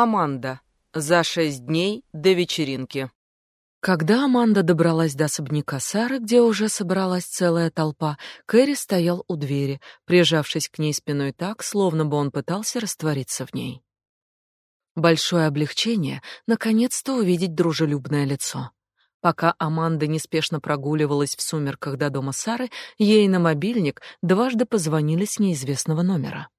Аманда. За шесть дней до вечеринки. Когда Аманда добралась до особняка Сары, где уже собралась целая толпа, Кэрри стоял у двери, прижавшись к ней спиной так, словно бы он пытался раствориться в ней. Большое облегчение наконец-то увидеть дружелюбное лицо. Пока Аманда неспешно прогуливалась в сумерках до дома Сары, ей на мобильник дважды позвонили с неизвестного номера.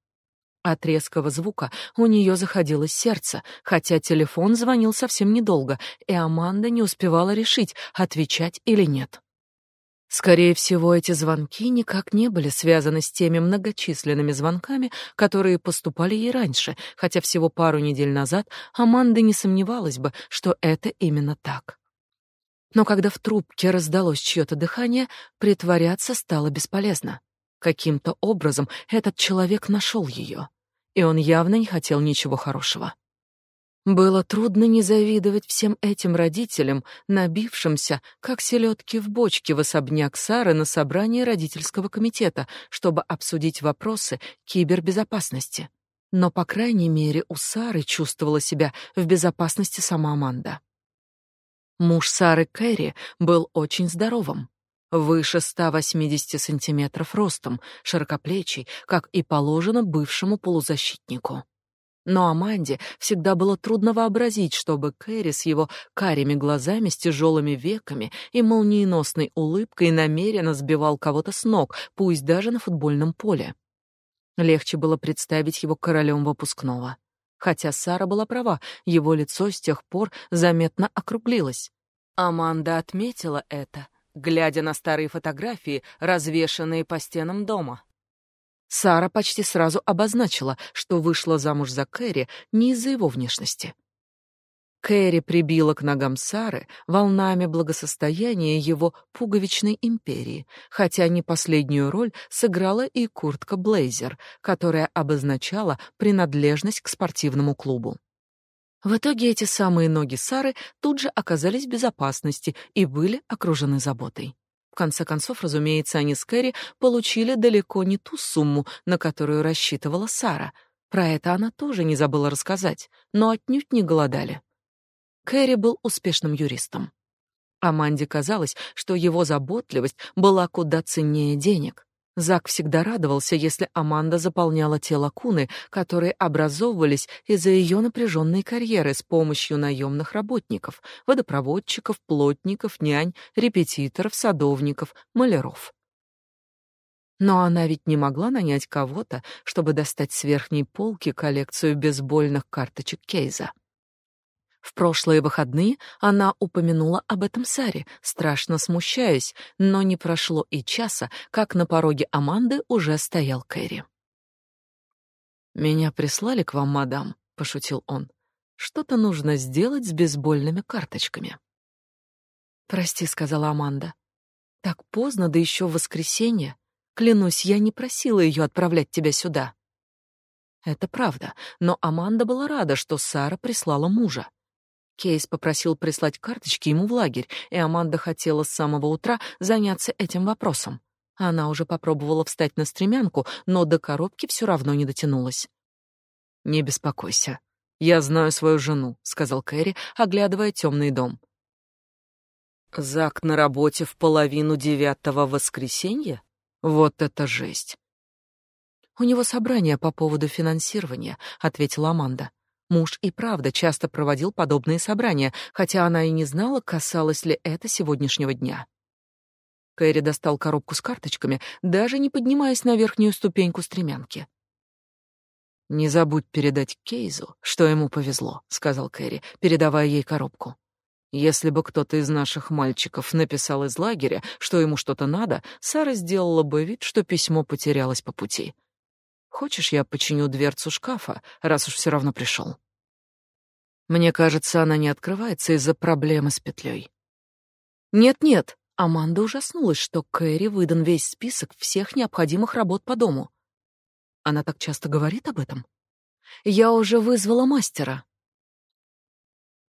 От резкого звука у нее заходилось сердце, хотя телефон звонил совсем недолго, и Аманда не успевала решить, отвечать или нет. Скорее всего, эти звонки никак не были связаны с теми многочисленными звонками, которые поступали ей раньше, хотя всего пару недель назад Аманда не сомневалась бы, что это именно так. Но когда в трубке раздалось чье-то дыхание, притворяться стало бесполезно. Каким-то образом этот человек нашел ее, и он явно не хотел ничего хорошего. Было трудно не завидовать всем этим родителям, набившимся, как селедки в бочке, в особняк Сары на собрании родительского комитета, чтобы обсудить вопросы кибербезопасности. Но, по крайней мере, у Сары чувствовала себя в безопасности сама Аманда. Муж Сары Кэрри был очень здоровым, выше 180 сантиметров ростом, широкоплечий, как и положено бывшему полузащитнику. Но Аманде всегда было трудно вообразить, чтобы Кэрри с его карими глазами, с тяжелыми веками и молниеносной улыбкой намеренно сбивал кого-то с ног, пусть даже на футбольном поле. Легче было представить его королем выпускного. Хотя Сара была права, его лицо с тех пор заметно округлилось. Аманда отметила это, глядя на старые фотографии, развешанные по стенам дома. Сара почти сразу обозначила, что вышла замуж за Кэрри не из-за его внешности. Кэрри прибила к ногам Сары волнами благосостояния его пуговичной империи, хотя не последнюю роль сыграла и куртка-блейзер, которая обозначала принадлежность к спортивному клубу. В итоге эти самые ноги Сары тут же оказались в безопасности и были окружены заботой. В конце концов, разумеется, они с Кэрри получили далеко не ту сумму, на которую рассчитывала Сара. Про это она тоже не забыла рассказать, но отнюдь не голодали. Кэрри был успешным юристом. Аманде казалось, что его заботливость была куда ценнее денег. Зак всегда радовался, если Аманда заполняла те лакуны, которые образовывались из-за ее напряженной карьеры с помощью наемных работников, водопроводчиков, плотников, нянь, репетиторов, садовников, маляров. Но она ведь не могла нанять кого-то, чтобы достать с верхней полки коллекцию бейсбольных карточек Кейза. В прошлые выходные она упомянула об этом Саре, страшно смущаясь, но не прошло и часа, как на пороге Аманды уже стоял Кэрри. «Меня прислали к вам, мадам», — пошутил он. «Что-то нужно сделать с бейсбольными карточками». «Прости», — сказала Аманда. «Так поздно, да еще в воскресенье. Клянусь, я не просила ее отправлять тебя сюда». Это правда, но Аманда была рада, что Сара прислала мужа. Кейс попросил прислать карточки ему в лагерь, и Аманда хотела с самого утра заняться этим вопросом. Она уже попробовала встать на стремянку, но до коробки все равно не дотянулась. «Не беспокойся. Я знаю свою жену», — сказал Кэрри, оглядывая темный дом. «Зак на работе в половину девятого воскресенья? Вот это жесть!» «У него собрание по поводу финансирования», — ответила Аманда. Муж и правда часто проводил подобные собрания, хотя она и не знала, касалось ли это сегодняшнего дня. Кэрри достал коробку с карточками, даже не поднимаясь на верхнюю ступеньку стремянки. «Не забудь передать Кейзу, что ему повезло», — сказал Кэрри, передавая ей коробку. «Если бы кто-то из наших мальчиков написал из лагеря, что ему что-то надо, Сара сделала бы вид, что письмо потерялось по пути. Хочешь, я починю дверцу шкафа, раз уж все равно пришел? Мне кажется, она не открывается из-за проблемы с петлей. Нет-нет, Аманда ужаснулась, что Кэрри выдан весь список всех необходимых работ по дому. Она так часто говорит об этом. Я уже вызвала мастера.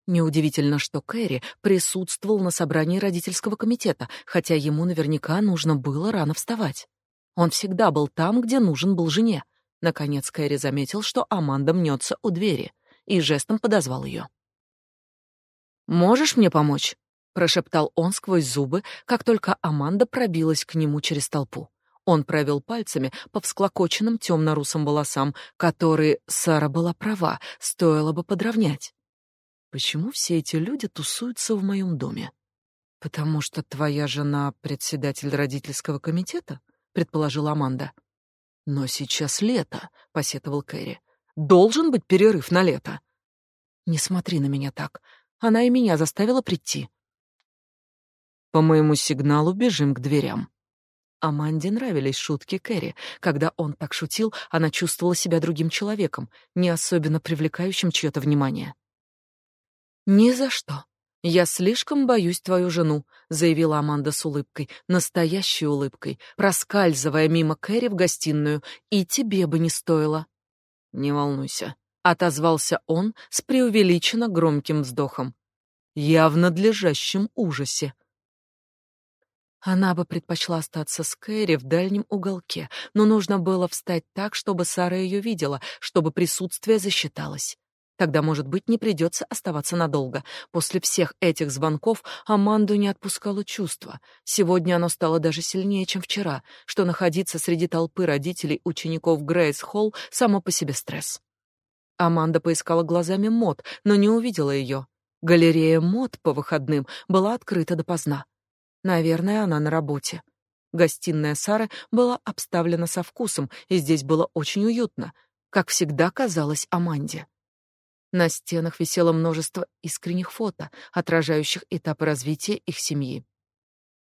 Неудивительно, что Кэрри присутствовал на собрании родительского комитета, хотя ему наверняка нужно было рано вставать. Он всегда был там, где нужен был жене. Наконец Кэрри заметил, что Аманда мнется у двери, и жестом подозвал ее. «Можешь мне помочь?» — прошептал он сквозь зубы, как только Аманда пробилась к нему через толпу. Он провел пальцами по всклокоченным темно-русым волосам, которые, Сара была права, стоило бы подровнять. «Почему все эти люди тусуются в моем доме?» «Потому что твоя жена председатель родительского комитета?» — предположила Аманда. «Но сейчас лето», — посетовал Кэрри. «Должен быть перерыв на лето». «Не смотри на меня так. Она и меня заставила прийти». «По моему сигналу бежим к дверям». Аманде нравились шутки Кэрри. Когда он так шутил, она чувствовала себя другим человеком, не особенно привлекающим чье-то внимание. «Ни за что. Я слишком боюсь твою жену», — заявила Аманда с улыбкой, настоящей улыбкой, проскальзывая мимо Кэрри в гостиную. «И тебе бы не стоило». «Не волнуйся», — отозвался он с преувеличенно громким вздохом. «Я в надлежащем ужасе». Она бы предпочла остаться с Кэрри в дальнем уголке, но нужно было встать так, чтобы Сара ее видела, чтобы присутствие засчиталось. Тогда, может быть, не придется оставаться надолго. После всех этих звонков Аманду не отпускало чувство. Сегодня оно стало даже сильнее, чем вчера, что находиться среди толпы родителей учеников Грейс Холл само по себе стресс. Аманда поискала глазами Мод, но не увидела ее. Галерея Мод по выходным была открыта допоздна. Наверное, она на работе. Гостиная Сары была обставлена со вкусом, и здесь было очень уютно, как всегда казалось Аманде. На стенах висело множество искренних фото, отражающих этапы развития их семьи.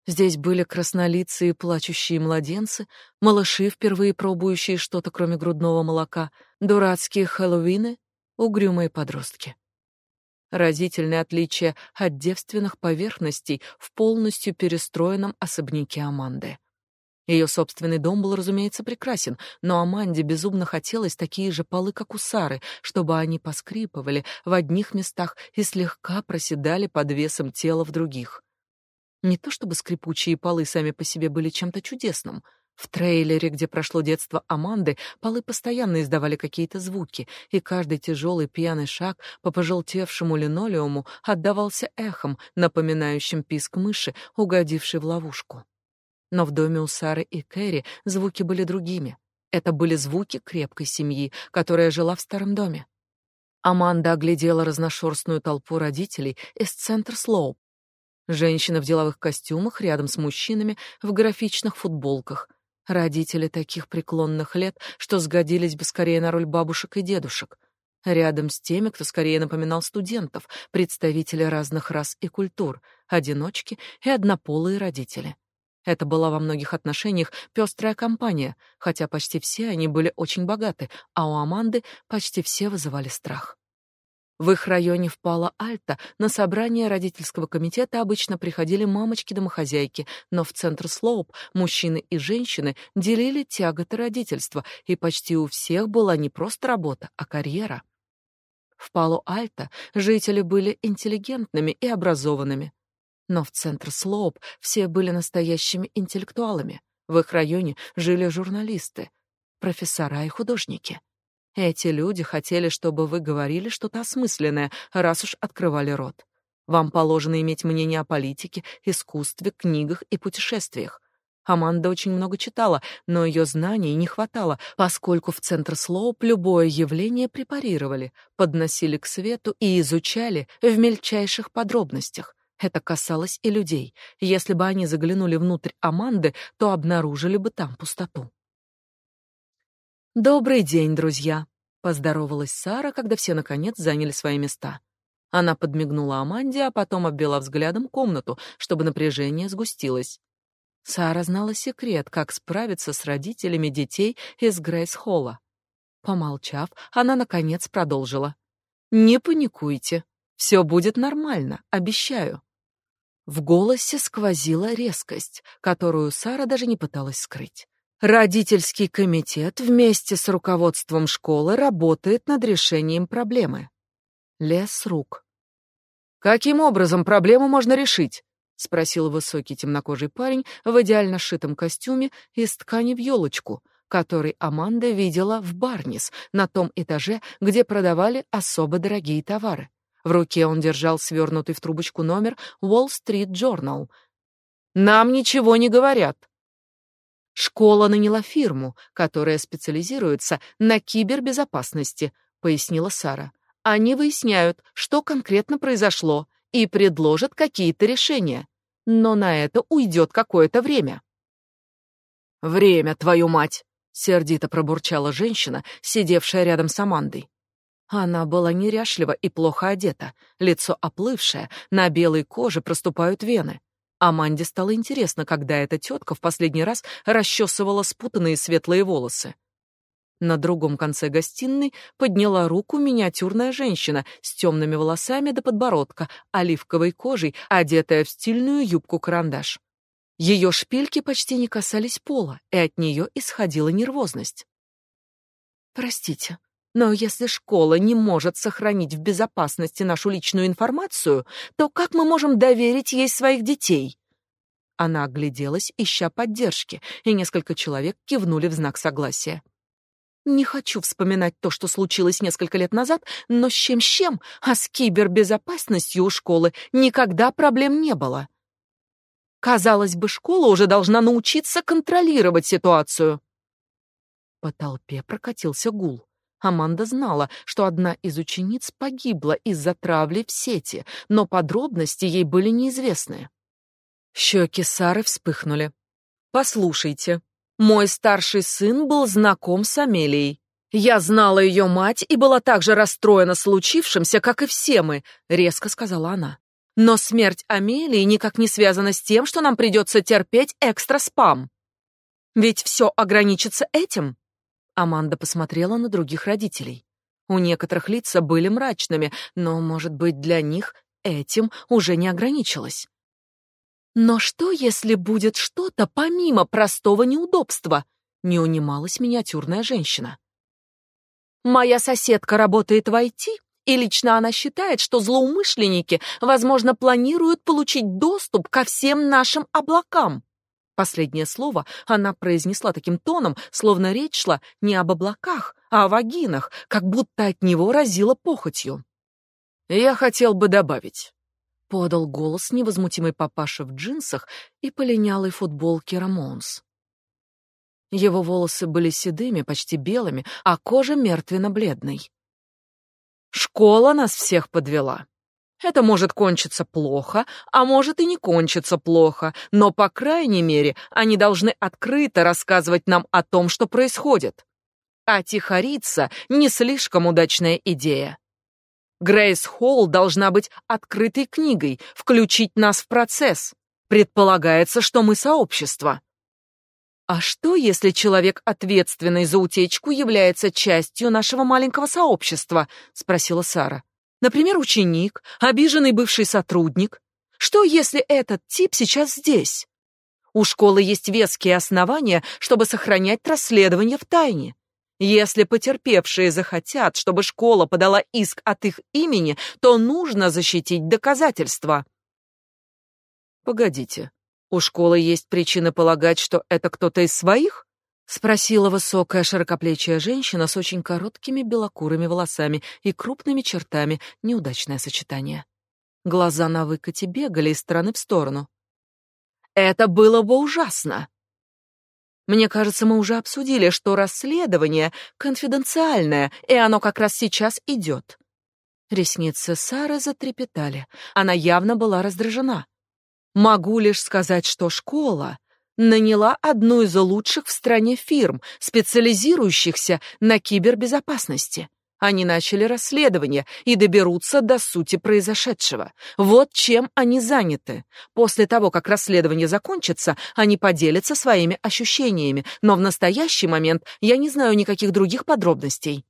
Здесь были краснолицые плачущие младенцы, малыши, впервые пробующие что-то кроме грудного молока, дурацкие хэллоуины, угрюмые подростки. Разительное отличие от девственных поверхностей в полностью перестроенном особняке Аманды. Ее собственный дом был, разумеется, прекрасен, но Аманде безумно хотелось такие же полы, как у Сары, чтобы они поскрипывали в одних местах и слегка проседали под весом тела в других. Не то чтобы скрипучие полы сами по себе были чем-то чудесным — в трейлере, где прошло детство Аманды, полы постоянно издавали какие-то звуки, и каждый тяжелый пьяный шаг по пожелтевшему линолеуму отдавался эхом, напоминающим писк мыши, угодившей в ловушку. Но в доме у Сары и Кэрри звуки были другими. Это были звуки крепкой семьи, которая жила в старом доме. Аманда оглядела разношерстную толпу родителей из центра Слоуп. Женщины в деловых костюмах рядом с мужчинами в графичных футболках, Родители таких преклонных лет, что сгодились бы скорее на роль бабушек и дедушек. Рядом с теми, кто скорее напоминал студентов, представители разных рас и культур, одиночки и однополые родители. Это была во многих отношениях пестрая компания, хотя почти все они были очень богаты, а у Аманды почти все вызывали страх. В их районе в Пало-Альто на собрание родительского комитета обычно приходили мамочки-домохозяйки, но в центр Слоуп мужчины и женщины делили тяготы родительства, и почти у всех была не просто работа, а карьера. В Пало-Альто жители были интеллигентными и образованными, но в центр Слоуп все были настоящими интеллектуалами. В их районе жили журналисты, профессора и художники. Эти люди хотели, чтобы вы говорили что-то осмысленное, раз уж открывали рот. Вам положено иметь мнение о политике, искусстве, книгах и путешествиях. Аманда очень много читала, но ее знаний не хватало, поскольку в центр Слоуп любое явление препарировали, подносили к свету и изучали в мельчайших подробностях. Это касалось и людей. Если бы они заглянули внутрь Аманды, то обнаружили бы там пустоту. Добрый день, друзья, поздоровалась Сара, когда все наконец заняли свои места. Она подмигнула Аманде, а потом обвела взглядом комнату, чтобы напряжение сгустилось. Сара знала секрет, как справиться с родителями детей из Грейс-холла. Помолчав, она наконец продолжила: "Не паникуйте. все будет нормально, обещаю". В голосе сквозила резкость, которую Сара даже не пыталась скрыть. Родительский комитет вместе с руководством школы работает над решением проблемы. Лес рук. Каким образом проблему можно решить? спросил высокий темнокожий парень в идеально сшитом костюме из ткани в елочку, который Аманда видела в Барнис, на том этаже, где продавали особо дорогие товары. В руке он держал свернутый в трубочку номер Wall Street Journal. «Нам ничего не говорят». «Школа наняла фирму, которая специализируется на кибербезопасности», — пояснила Сара. «Они выясняют, что конкретно произошло, и предложат какие-то решения. Но на это уйдет какое-то время». «Время, твою мать!» — сердито пробурчала женщина, сидевшая рядом с Амандой. Она была неряшлива и плохо одета, лицо оплывшее, на белой коже проступают вены. Аманде стало интересно, когда эта тетка в последний раз расчесывала спутанные светлые волосы. На другом конце гостиной подняла руку миниатюрная женщина с темными волосами до подбородка, оливковой кожей, одетая в стильную юбку-карандаш. Ее шпильки почти не касались пола, и от нее исходила нервозность. «Простите, но если школа не может сохранить в безопасности нашу личную информацию, то как мы можем доверить ей своих детей? Она огляделась, ища поддержки, и несколько человек кивнули в знак согласия. Не хочу вспоминать то, что случилось несколько лет назад, но с чем-чем, а с кибербезопасностью у школы никогда проблем не было. Казалось бы, школа уже должна научиться контролировать ситуацию. По толпе прокатился гул. Аманда знала, что одна из учениц погибла из-за травли в сети, но подробности ей были неизвестны. Щеки Сары вспыхнули. «Послушайте, мой старший сын был знаком с Амелией. Я знала ее мать и была так же расстроена случившимся, как и все мы», — резко сказала она. «Но смерть Амелии никак не связана с тем, что нам придется терпеть экстра-спам. Ведь все ограничится этим». Аманда посмотрела на других родителей. У некоторых лица были мрачными, но, может быть, для них этим уже не ограничилось. Но что, если будет что-то помимо простого неудобства? Не унималась миниатюрная женщина. Моя соседка работает в IT, и лично она считает, что злоумышленники, возможно, планируют получить доступ ко всем нашим облакам. Последнее слово она произнесла таким тоном, словно речь шла не об облаках, а о вагинах, как будто от него разило похотью. «Я хотел бы добавить», — подал голос невозмутимый папаша в джинсах и полинялой футболке Рамонс. Его волосы были седыми, почти белыми, а кожа мертвенно-бледной. «Школа нас всех подвела. Это может кончиться плохо, а может и не кончиться плохо, но, по крайней мере, они должны открыто рассказывать нам о том, что происходит. А тихориться — не слишком удачная идея. Грейс Холл должна быть открытой книгой, включить нас в процесс. Предполагается, что мы сообщество. А что, если человек, ответственный за утечку, является частью нашего маленького сообщества? спросила Сара. Например, ученик, обиженный бывший сотрудник. Что, если этот тип сейчас здесь? У школы есть веские основания, чтобы сохранять расследование в тайне. Если потерпевшие захотят, чтобы школа подала иск от их имени, то нужно защитить доказательства. Погодите, у школы есть причины полагать, что это кто-то из своих? Спросила высокая широкоплечая женщина с очень короткими белокурыми волосами и крупными чертами, неудачное сочетание. Глаза на выкате бегали из стороны в сторону. Это было бы ужасно. Мне кажется, мы уже обсудили, что расследование конфиденциальное, и оно как раз сейчас идет. Ресницы Сары затрепетали. Она явно была раздражена. Могу лишь сказать, что школа наняла одну из лучших в стране фирм, специализирующихся на кибербезопасности. Они начали расследование и доберутся до сути произошедшего. Вот чем они заняты. После того, как расследование закончится, они поделятся своими ощущениями, но в настоящий момент я не знаю никаких других подробностей.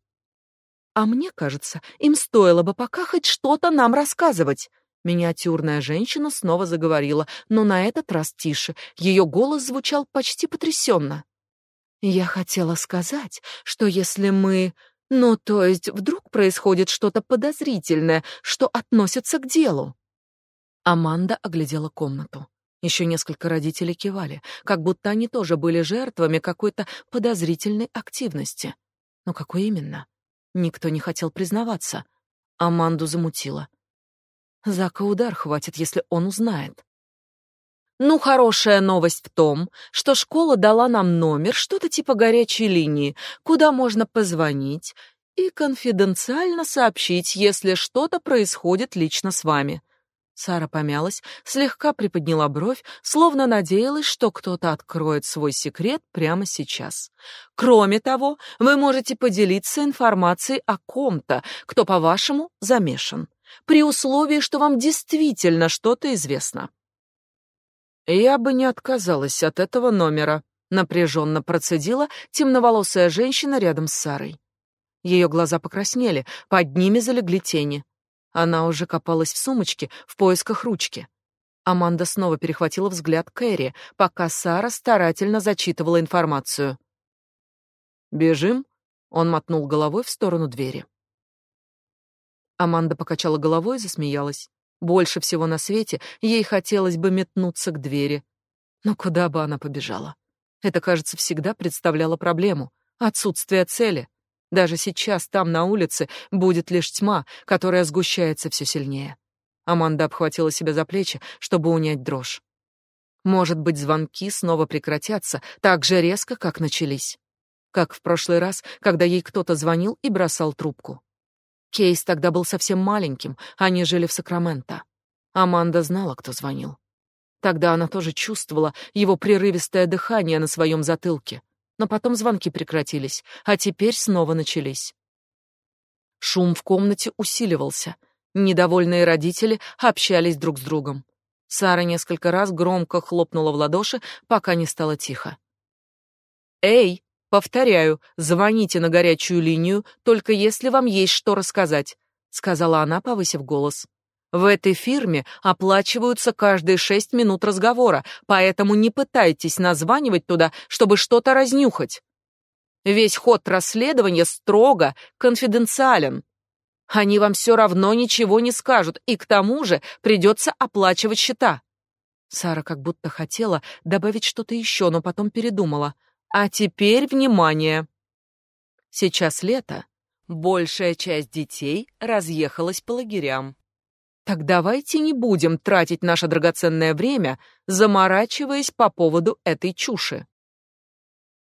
А мне кажется, им стоило бы пока хоть что-то нам рассказывать. Миниатюрная женщина снова заговорила, но на этот раз тише. Ее голос звучал почти потрясенно. «Я хотела сказать, что если мы... Ну, то есть вдруг происходит что-то подозрительное, что относится к делу?» Аманда оглядела комнату. Еще несколько родителей кивали, как будто они тоже были жертвами какой-то подозрительной активности. Но какой именно? Никто не хотел признаваться. Аманду замутило. Зака удар хватит, если он узнает. Ну, хорошая новость в том, что школа дала нам номер, что-то типа горячей линии, куда можно позвонить и конфиденциально сообщить, если что-то происходит лично с вами. Сара помялась, слегка приподняла бровь, словно надеялась, что кто-то откроет свой секрет прямо сейчас. Кроме того, вы можете поделиться информацией о ком-то, кто, по-вашему, замешан, при условии, что вам действительно что-то известно. Я бы не отказалась от этого номера, напряженно процедила темноволосая женщина рядом с Сарой. Ее глаза покраснели, под ними залегли тени. Она уже копалась в сумочке в поисках ручки. Аманда снова перехватила взгляд Кэрри, пока Сара старательно зачитывала информацию. «Бежим?» — он мотнул головой в сторону двери. Аманда покачала головой и засмеялась. Больше всего на свете ей хотелось бы метнуться к двери. Но куда бы она побежала? Это, кажется, всегда представляло проблему. Отсутствие цели. Даже сейчас там, на улице, будет лишь тьма, которая сгущается все сильнее. Аманда обхватила себя за плечи, чтобы унять дрожь. Может быть, звонки снова прекратятся так же резко, как начались. Как в прошлый раз, когда ей кто-то звонил и бросал трубку. Кейс тогда был совсем маленьким, они жили в Сакраменто. Аманда знала, кто звонил. Тогда она тоже чувствовала его прерывистое дыхание на своем затылке но потом звонки прекратились, а теперь снова начались. Шум в комнате усиливался. Недовольные родители общались друг с другом. Сара несколько раз громко хлопнула в ладоши, пока не стало тихо. «Эй, повторяю, звоните на горячую линию, только если вам есть что рассказать», — сказала она, повысив голос. В этой фирме оплачиваются каждые шесть минут разговора, поэтому не пытайтесь названивать туда, чтобы что-то разнюхать. Весь ход расследования строго конфиденциален. Они вам все равно ничего не скажут, и к тому же придется оплачивать счета. Сара как будто хотела добавить что-то еще, но потом передумала. А теперь внимание. Сейчас лето. Большая часть детей разъехалась по лагерям. Так давайте не будем тратить наше драгоценное время, заморачиваясь по поводу этой чуши.